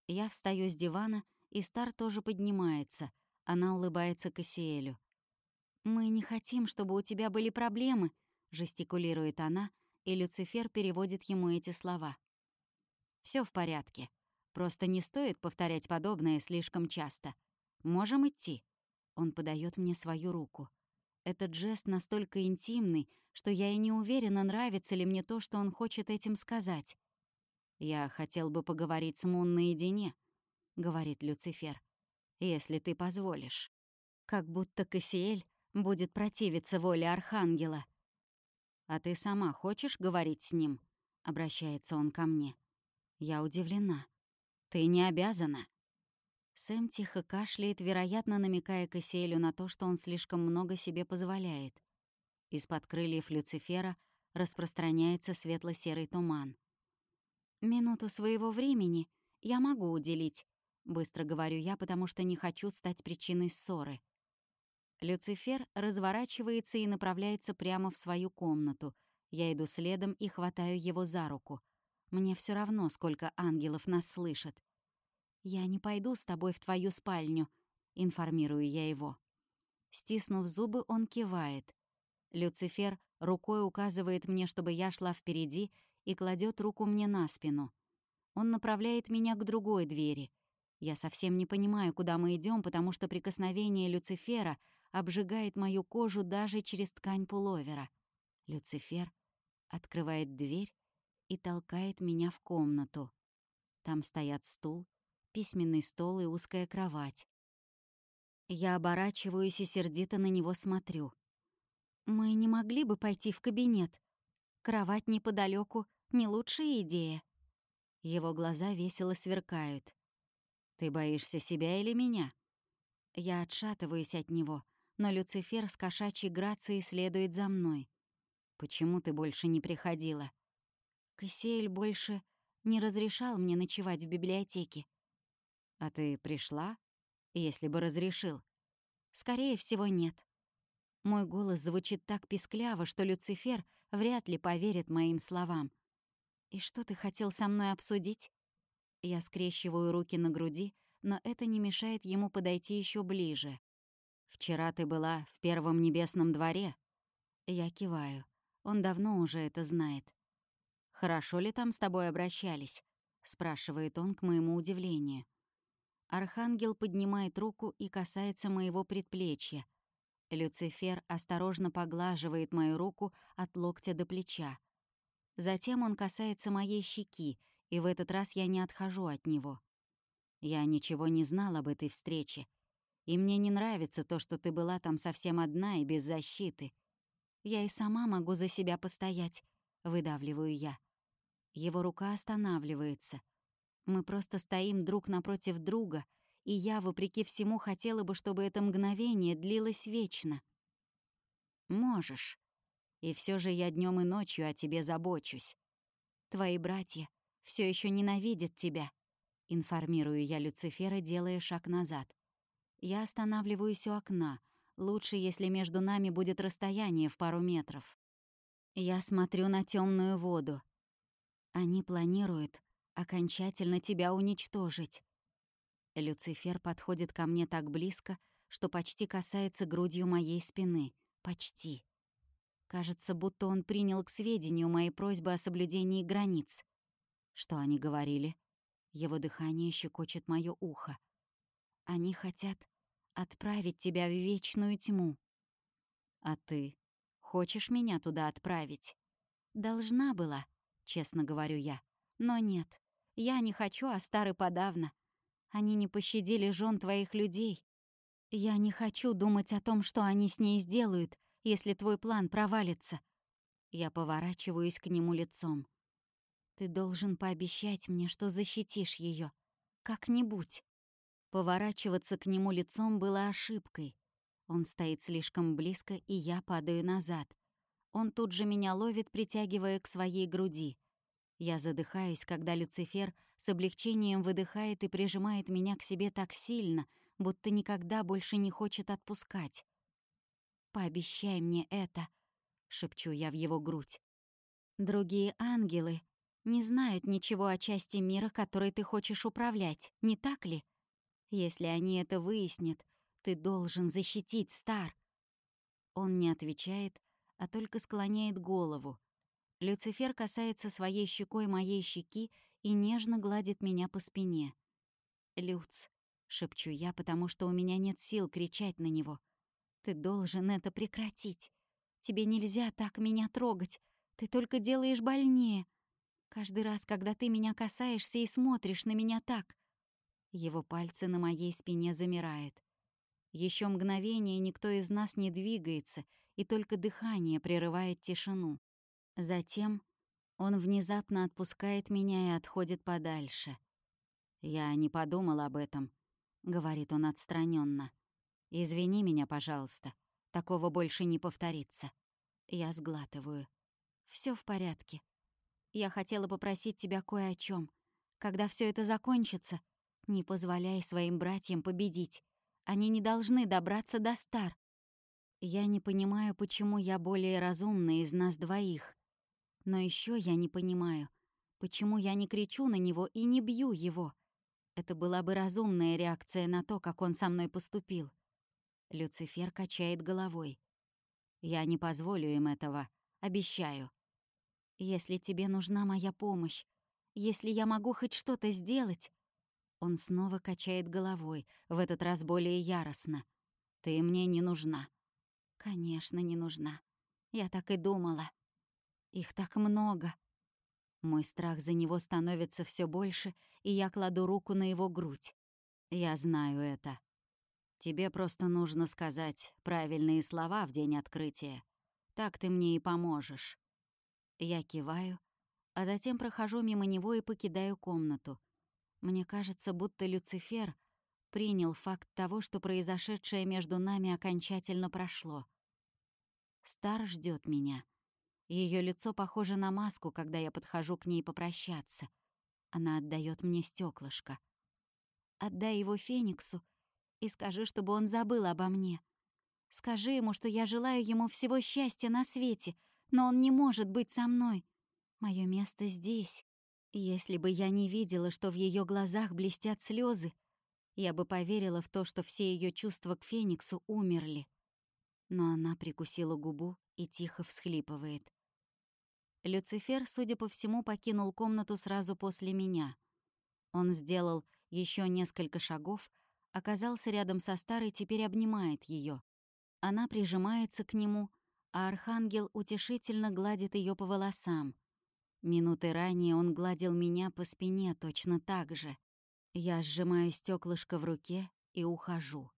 Я встаю с дивана, и Стар тоже поднимается — она улыбается Кассиэлю. «Мы не хотим, чтобы у тебя были проблемы», — жестикулирует она, и Люцифер переводит ему эти слова. Все в порядке. Просто не стоит повторять подобное слишком часто. Можем идти». Он подает мне свою руку. Этот жест настолько интимный, что я и не уверена, нравится ли мне то, что он хочет этим сказать. «Я хотел бы поговорить с Мун наедине», — говорит Люцифер если ты позволишь. Как будто Кассиэль будет противиться воле Архангела. «А ты сама хочешь говорить с ним?» — обращается он ко мне. Я удивлена. «Ты не обязана». Сэм тихо кашляет, вероятно, намекая Кассиэлю на то, что он слишком много себе позволяет. Из-под крыльев Люцифера распространяется светло-серый туман. «Минуту своего времени я могу уделить», — быстро говорю я, потому что не хочу стать причиной ссоры. Люцифер разворачивается и направляется прямо в свою комнату. Я иду следом и хватаю его за руку. Мне все равно, сколько ангелов нас слышат. «Я не пойду с тобой в твою спальню», — информирую я его. Стиснув зубы, он кивает. Люцифер рукой указывает мне, чтобы я шла впереди, и кладет руку мне на спину. Он направляет меня к другой двери. Я совсем не понимаю, куда мы идем, потому что прикосновение Люцифера обжигает мою кожу даже через ткань пуловера. Люцифер открывает дверь и толкает меня в комнату. Там стоят стул, письменный стол и узкая кровать. Я оборачиваюсь и сердито на него смотрю. «Мы не могли бы пойти в кабинет? Кровать неподалеку не лучшая идея». Его глаза весело сверкают. «Ты боишься себя или меня?» Я отшатываюсь от него, но Люцифер с кошачьей грацией следует за мной. «Почему ты больше не приходила?» Кассиэль больше не разрешал мне ночевать в библиотеке. «А ты пришла, если бы разрешил?» «Скорее всего, нет». Мой голос звучит так пискляво, что Люцифер вряд ли поверит моим словам. «И что ты хотел со мной обсудить?» Я скрещиваю руки на груди, но это не мешает ему подойти еще ближе. «Вчера ты была в Первом Небесном дворе?» Я киваю. Он давно уже это знает. «Хорошо ли там с тобой обращались?» — спрашивает он к моему удивлению. Архангел поднимает руку и касается моего предплечья. Люцифер осторожно поглаживает мою руку от локтя до плеча. Затем он касается моей щеки, и в этот раз я не отхожу от него. Я ничего не знал об этой встрече, и мне не нравится то, что ты была там совсем одна и без защиты. Я и сама могу за себя постоять, выдавливаю я. Его рука останавливается. Мы просто стоим друг напротив друга, и я, вопреки всему, хотела бы, чтобы это мгновение длилось вечно. Можешь. И все же я днем и ночью о тебе забочусь. Твои братья все еще ненавидят тебя, информирую я Люцифера, делая шаг назад. Я останавливаюсь у окна. Лучше, если между нами будет расстояние в пару метров. Я смотрю на темную воду. Они планируют окончательно тебя уничтожить. Люцифер подходит ко мне так близко, что почти касается грудью моей спины. Почти. Кажется, будто он принял к сведению мои просьбы о соблюдении границ. Что они говорили? Его дыхание щекочет моё ухо. Они хотят отправить тебя в вечную тьму. А ты хочешь меня туда отправить? Должна была, честно говорю я. Но нет, я не хочу, а старый подавно. Они не пощадили жен твоих людей. Я не хочу думать о том, что они с ней сделают, если твой план провалится. Я поворачиваюсь к нему лицом. Ты должен пообещать мне, что защитишь ее, Как-нибудь. Поворачиваться к нему лицом было ошибкой. Он стоит слишком близко, и я падаю назад. Он тут же меня ловит, притягивая к своей груди. Я задыхаюсь, когда Люцифер с облегчением выдыхает и прижимает меня к себе так сильно, будто никогда больше не хочет отпускать. «Пообещай мне это», — шепчу я в его грудь. «Другие ангелы не знают ничего о части мира, которой ты хочешь управлять, не так ли?» Если они это выяснят, ты должен защитить Стар». Он не отвечает, а только склоняет голову. Люцифер касается своей щекой моей щеки и нежно гладит меня по спине. «Люц», — шепчу я, потому что у меня нет сил кричать на него. «Ты должен это прекратить. Тебе нельзя так меня трогать. Ты только делаешь больнее. Каждый раз, когда ты меня касаешься и смотришь на меня так, его пальцы на моей спине замирают. Еще мгновение никто из нас не двигается, и только дыхание прерывает тишину. Затем он внезапно отпускает меня и отходит подальше. «Я не подумал об этом», — говорит он отстраненно. «Извини меня, пожалуйста. Такого больше не повторится». Я сглатываю. Все в порядке. Я хотела попросить тебя кое о чем. Когда все это закончится, не позволяй своим братьям победить. Они не должны добраться до Стар. Я не понимаю, почему я более разумная из нас двоих. Но еще я не понимаю, почему я не кричу на него и не бью его. Это была бы разумная реакция на то, как он со мной поступил. Люцифер качает головой. Я не позволю им этого, обещаю. Если тебе нужна моя помощь, если я могу хоть что-то сделать... Он снова качает головой, в этот раз более яростно. Ты мне не нужна. Конечно, не нужна. Я так и думала. Их так много. Мой страх за него становится все больше, и я кладу руку на его грудь. Я знаю это. Тебе просто нужно сказать правильные слова в день открытия. Так ты мне и поможешь. Я киваю, а затем прохожу мимо него и покидаю комнату. Мне кажется, будто Люцифер принял факт того, что произошедшее между нами окончательно прошло. Стар ждет меня. Ее лицо похоже на маску, когда я подхожу к ней попрощаться. Она отдает мне стеклышко. Отдай его Фениксу и скажи, чтобы он забыл обо мне. Скажи ему, что я желаю ему всего счастья на свете, но он не может быть со мной. Мое место здесь. Если бы я не видела, что в ее глазах блестят слезы, я бы поверила в то, что все ее чувства к Фениксу умерли. Но она прикусила губу и тихо всхлипывает. Люцифер, судя по всему, покинул комнату сразу после меня. Он сделал еще несколько шагов, оказался рядом со старой, теперь обнимает ее. Она прижимается к нему, а архангел утешительно гладит ее по волосам. Минуты ранее он гладил меня по спине точно так же. Я сжимаю стеклышко в руке и ухожу.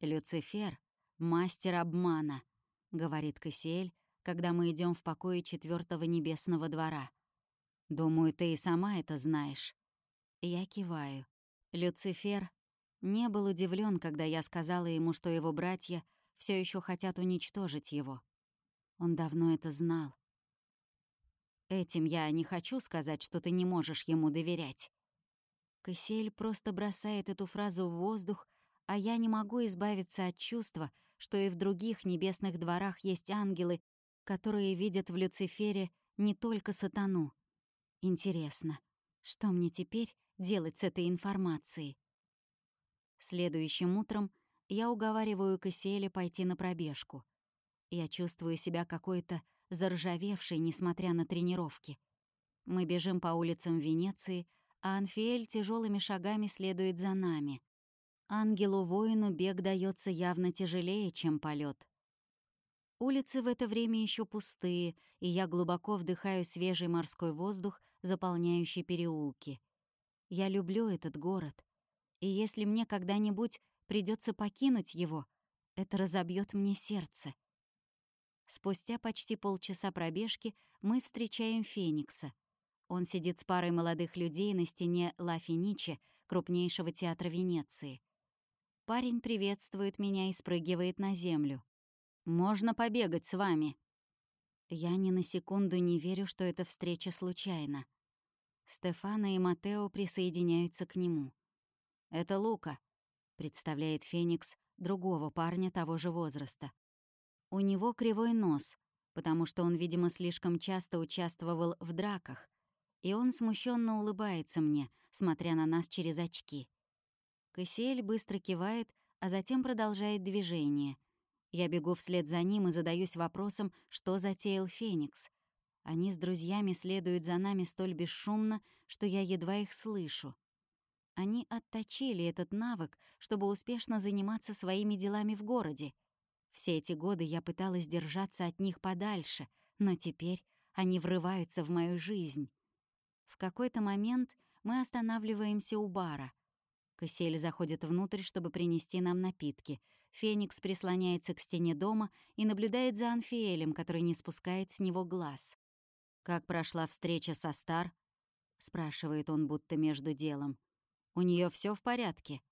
«Люцифер — мастер обмана», — говорит Кассиэль, когда мы идем в покое четвертого небесного двора. «Думаю, ты и сама это знаешь». Я киваю. Люцифер не был удивлен, когда я сказала ему, что его братья все еще хотят уничтожить его. Он давно это знал. Этим я не хочу сказать, что ты не можешь ему доверять. Кассиэль просто бросает эту фразу в воздух, а я не могу избавиться от чувства, что и в других небесных дворах есть ангелы, которые видят в Люцифере не только сатану. Интересно, что мне теперь делать с этой информацией? Следующим утром я уговариваю Кассиэля пойти на пробежку. Я чувствую себя какой-то заржавевшей, несмотря на тренировки. Мы бежим по улицам Венеции, а Анфиэль тяжелыми шагами следует за нами. Ангелу-воину бег дается явно тяжелее, чем полет. Улицы в это время еще пустые, и я глубоко вдыхаю свежий морской воздух, заполняющий переулки. Я люблю этот город и если мне когда-нибудь придется покинуть его, это разобьет мне сердце. Спустя почти полчаса пробежки мы встречаем Феникса. Он сидит с парой молодых людей на стене Ла Финиче, крупнейшего театра Венеции. Парень приветствует меня и спрыгивает на землю. «Можно побегать с вами?» Я ни на секунду не верю, что эта встреча случайна. Стефана и Матео присоединяются к нему. «Это Лука», — представляет Феникс другого парня того же возраста. У него кривой нос, потому что он, видимо, слишком часто участвовал в драках, и он смущенно улыбается мне, смотря на нас через очки. Кассиэль быстро кивает, а затем продолжает движение. Я бегу вслед за ним и задаюсь вопросом, что затеял Феникс. Они с друзьями следуют за нами столь бесшумно, что я едва их слышу. Они отточили этот навык, чтобы успешно заниматься своими делами в городе. Все эти годы я пыталась держаться от них подальше, но теперь они врываются в мою жизнь. В какой-то момент мы останавливаемся у бара. Кассиэль заходит внутрь, чтобы принести нам напитки. Феникс прислоняется к стене дома и наблюдает за Анфиэлем, который не спускает с него глаз. «Как прошла встреча со Стар?» — спрашивает он будто между делом. У нее все в порядке.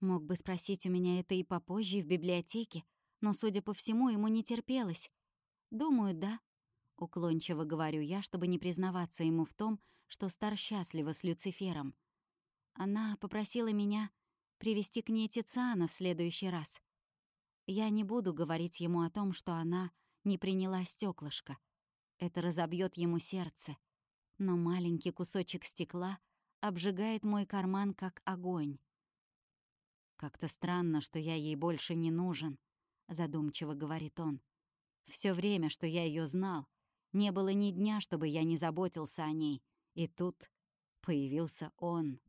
Мог бы спросить у меня это и попозже в библиотеке, но, судя по всему, ему не терпелось. Думаю, да. Уклончиво говорю я, чтобы не признаваться ему в том, что Стар счастлива с Люцифером. Она попросила меня привести к ней Тициана в следующий раз. Я не буду говорить ему о том, что она не приняла стеклышко. Это разобьет ему сердце. Но маленький кусочек стекла обжигает мой карман, как огонь. «Как-то странно, что я ей больше не нужен», — задумчиво говорит он. Все время, что я ее знал, не было ни дня, чтобы я не заботился о ней. И тут появился он.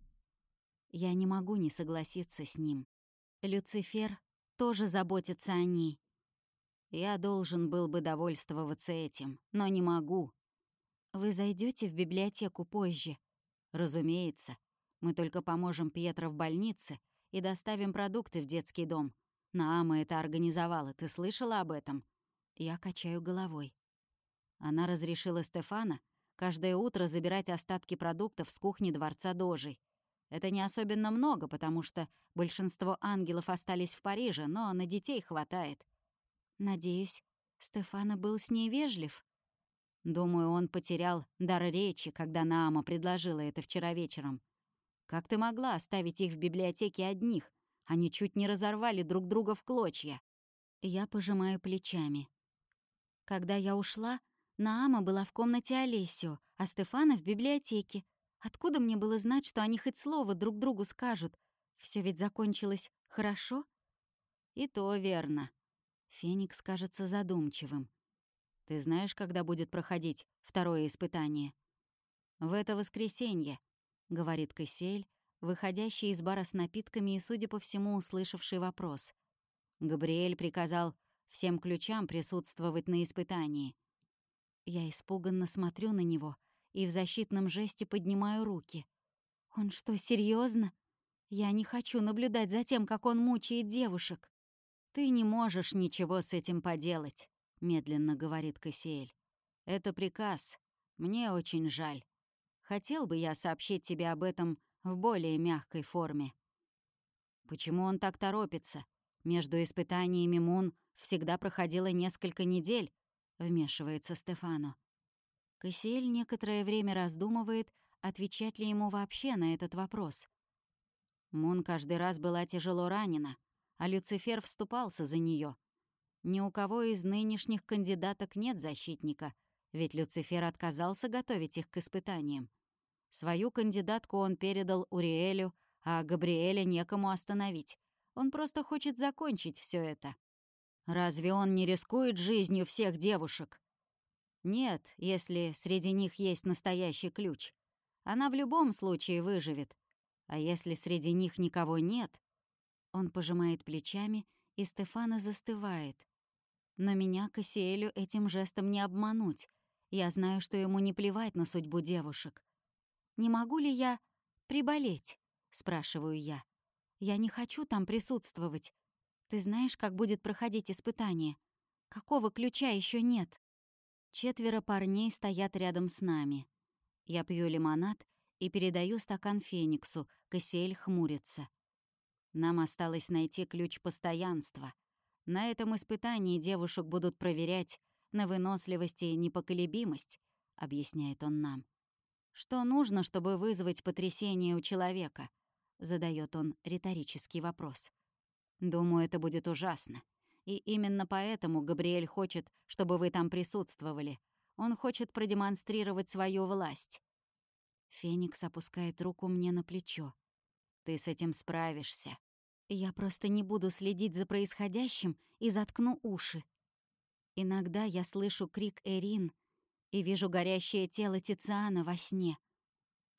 Я не могу не согласиться с ним. Люцифер тоже заботится о ней. Я должен был бы довольствоваться этим, но не могу. Вы зайдете в библиотеку позже? Разумеется. Мы только поможем Пьетро в больнице и доставим продукты в детский дом. Наама это организовала, ты слышала об этом? Я качаю головой. Она разрешила Стефана каждое утро забирать остатки продуктов с кухни дворца Дожей. Это не особенно много, потому что большинство ангелов остались в Париже, но на детей хватает. Надеюсь, Стефана был с ней вежлив? Думаю, он потерял дар речи, когда Наама предложила это вчера вечером. Как ты могла оставить их в библиотеке одних? Они чуть не разорвали друг друга в клочья. Я пожимаю плечами. Когда я ушла, Наама была в комнате Олесио, а Стефана в библиотеке. Откуда мне было знать, что они хоть слово друг другу скажут? Все ведь закончилось хорошо? И то верно. Феникс кажется задумчивым. Ты знаешь, когда будет проходить второе испытание? В это воскресенье, говорит Кассиэль, выходящий из бара с напитками и, судя по всему, услышавший вопрос. Габриэль приказал всем ключам присутствовать на испытании. Я испуганно смотрю на него — и в защитном жесте поднимаю руки. «Он что, серьезно? Я не хочу наблюдать за тем, как он мучает девушек». «Ты не можешь ничего с этим поделать», — медленно говорит Кассиэль. «Это приказ. Мне очень жаль. Хотел бы я сообщить тебе об этом в более мягкой форме». «Почему он так торопится? Между испытаниями Мун всегда проходило несколько недель», — вмешивается Стефано. Кассиэль некоторое время раздумывает, отвечать ли ему вообще на этот вопрос. Мун каждый раз была тяжело ранена, а Люцифер вступался за нее. Ни у кого из нынешних кандидаток нет защитника, ведь Люцифер отказался готовить их к испытаниям. Свою кандидатку он передал Уриэлю, а Габриэля некому остановить. Он просто хочет закончить все это. Разве он не рискует жизнью всех девушек? Нет, если среди них есть настоящий ключ. Она в любом случае выживет. А если среди них никого нет... Он пожимает плечами, и Стефана застывает. Но меня Кассиэлю этим жестом не обмануть. Я знаю, что ему не плевать на судьбу девушек. «Не могу ли я приболеть?» — спрашиваю я. «Я не хочу там присутствовать. Ты знаешь, как будет проходить испытание? Какого ключа еще нет?» Четверо парней стоят рядом с нами. Я пью лимонад и передаю стакан Фениксу, Кассиэль хмурится. Нам осталось найти ключ постоянства. На этом испытании девушек будут проверять на выносливость и непоколебимость, объясняет он нам. Что нужно, чтобы вызвать потрясение у человека? Задает он риторический вопрос. Думаю, это будет ужасно. И именно поэтому Габриэль хочет, чтобы вы там присутствовали. Он хочет продемонстрировать свою власть. Феникс опускает руку мне на плечо. Ты с этим справишься. Я просто не буду следить за происходящим и заткну уши. Иногда я слышу крик Эрин и вижу горящее тело Тициана во сне.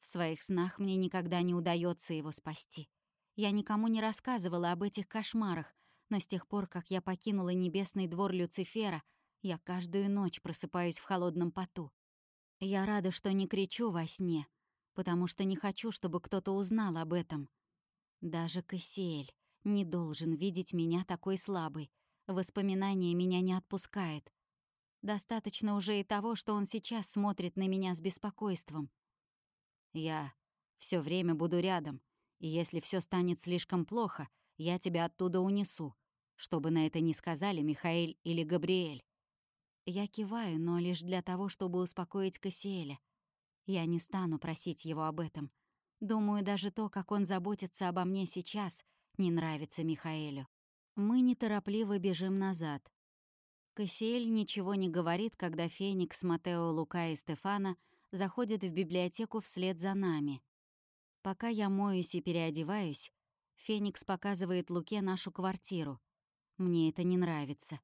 В своих снах мне никогда не удается его спасти. Я никому не рассказывала об этих кошмарах, но с тех пор, как я покинула небесный двор Люцифера, я каждую ночь просыпаюсь в холодном поту. Я рада, что не кричу во сне, потому что не хочу, чтобы кто-то узнал об этом. Даже Кассиэль не должен видеть меня такой слабой. Воспоминания меня не отпускают. Достаточно уже и того, что он сейчас смотрит на меня с беспокойством. Я все время буду рядом, и если все станет слишком плохо, я тебя оттуда унесу, чтобы на это не сказали Михаэль или Габриэль. Я киваю, но лишь для того, чтобы успокоить Кассиэля. Я не стану просить его об этом. Думаю, даже то, как он заботится обо мне сейчас, не нравится Михаэлю. Мы неторопливо бежим назад. Кассиэль ничего не говорит, когда Феникс, Матео, Лука и Стефана заходят в библиотеку вслед за нами. Пока я моюсь и переодеваюсь, Феникс показывает Луке нашу квартиру. Мне это не нравится.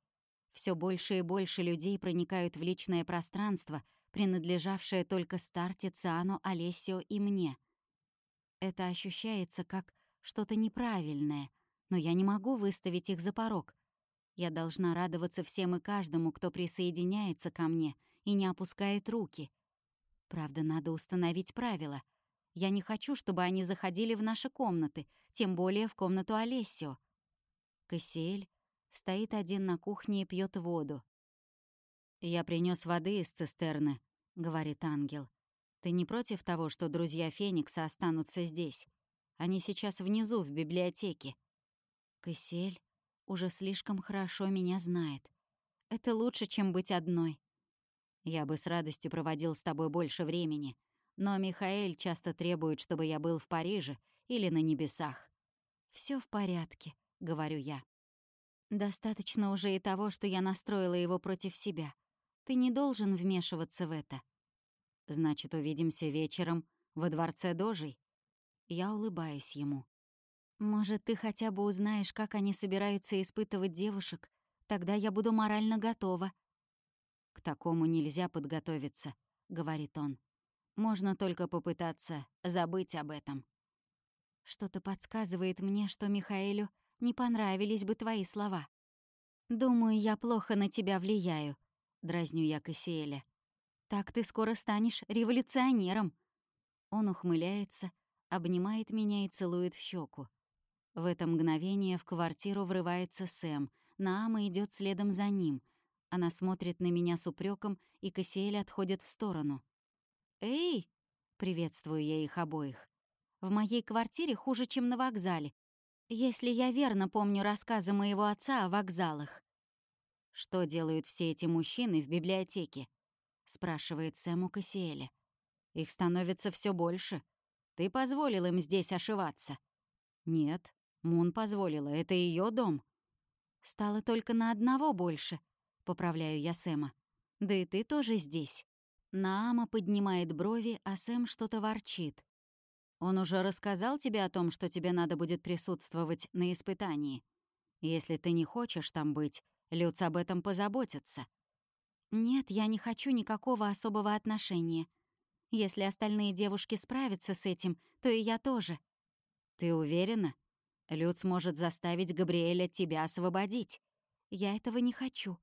Все больше и больше людей проникают в личное пространство, принадлежавшее только Старте, Циану, Олесио и мне. Это ощущается как что-то неправильное, но я не могу выставить их за порог. Я должна радоваться всем и каждому, кто присоединяется ко мне и не опускает руки. Правда, надо установить правила. Я не хочу, чтобы они заходили в наши комнаты, тем более в комнату Олесио. Кассиэль стоит один на кухне и пьет воду. «Я принес воды из цистерны», — говорит ангел. «Ты не против того, что друзья Феникса останутся здесь? Они сейчас внизу, в библиотеке». Кассиэль уже слишком хорошо меня знает. Это лучше, чем быть одной. Я бы с радостью проводил с тобой больше времени, но Михаэль часто требует, чтобы я был в Париже или на небесах. Все в порядке», — говорю я. «Достаточно уже и того, что я настроила его против себя. Ты не должен вмешиваться в это». «Значит, увидимся вечером во дворце Дожей?» Я улыбаюсь ему. «Может, ты хотя бы узнаешь, как они собираются испытывать девушек? Тогда я буду морально готова». «К такому нельзя подготовиться», — говорит он. Можно только попытаться забыть об этом. Что-то подсказывает мне, что Михаэлю не понравились бы твои слова. «Думаю, я плохо на тебя влияю», — дразню я Кассиэля. «Так ты скоро станешь революционером». Он ухмыляется, обнимает меня и целует в щеку. В это мгновение в квартиру врывается Сэм. Наама идет следом за ним. Она смотрит на меня с упреком, и Кассиэль отходит в сторону. «Эй!» — приветствую я их обоих. «В моей квартире хуже, чем на вокзале, если я верно помню рассказы моего отца о вокзалах». «Что делают все эти мужчины в библиотеке?» — спрашивает Сэм у Кассиэля. «Их становится все больше. Ты позволил им здесь ошиваться?» «Нет, Мун позволила, это ее дом». «Стало только на одного больше», — поправляю я Сэма. «Да и ты тоже здесь». Наама поднимает брови, а Сэм что-то ворчит. «Он уже рассказал тебе о том, что тебе надо будет присутствовать на испытании. Если ты не хочешь там быть, Люц об этом позаботится». «Нет, я не хочу никакого особого отношения. Если остальные девушки справятся с этим, то и я тоже». «Ты уверена? Люц может заставить Габриэля тебя освободить. Я этого не хочу».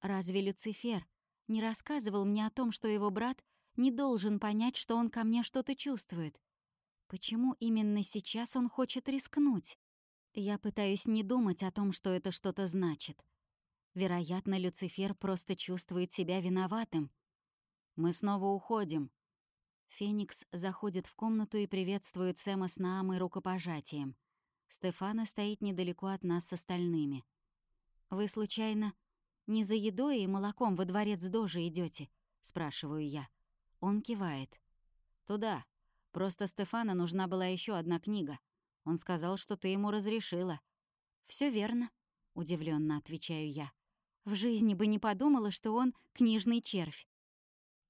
«Разве Люцифер не рассказывал мне о том, что его брат не должен понять, что он ко мне что-то чувствует. Почему именно сейчас он хочет рискнуть? Я пытаюсь не думать о том, что это что-то значит. Вероятно, Люцифер просто чувствует себя виноватым. Мы снова уходим. Феникс заходит в комнату и приветствует Сэма с Наамой рукопожатием. Стефана стоит недалеко от нас с остальными. «Вы, случайно, «Не за едой и молоком во дворец Дожи идете? спрашиваю я. Он кивает. «Туда. Просто Стефана нужна была еще одна книга. Он сказал, что ты ему разрешила». Все верно», — удивленно отвечаю я. «В жизни бы не подумала, что он книжный червь».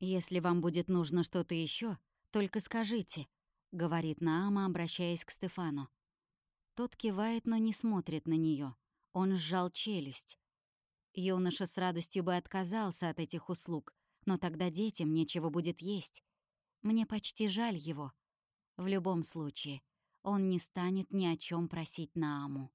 «Если вам будет нужно что-то еще, только скажите», — говорит Наама, обращаясь к Стефану. Тот кивает, но не смотрит на нее. Он сжал челюсть. Юноша с радостью бы отказался от этих услуг, но тогда детям нечего будет есть. Мне почти жаль его. В любом случае, он не станет ни о чем просить Нааму.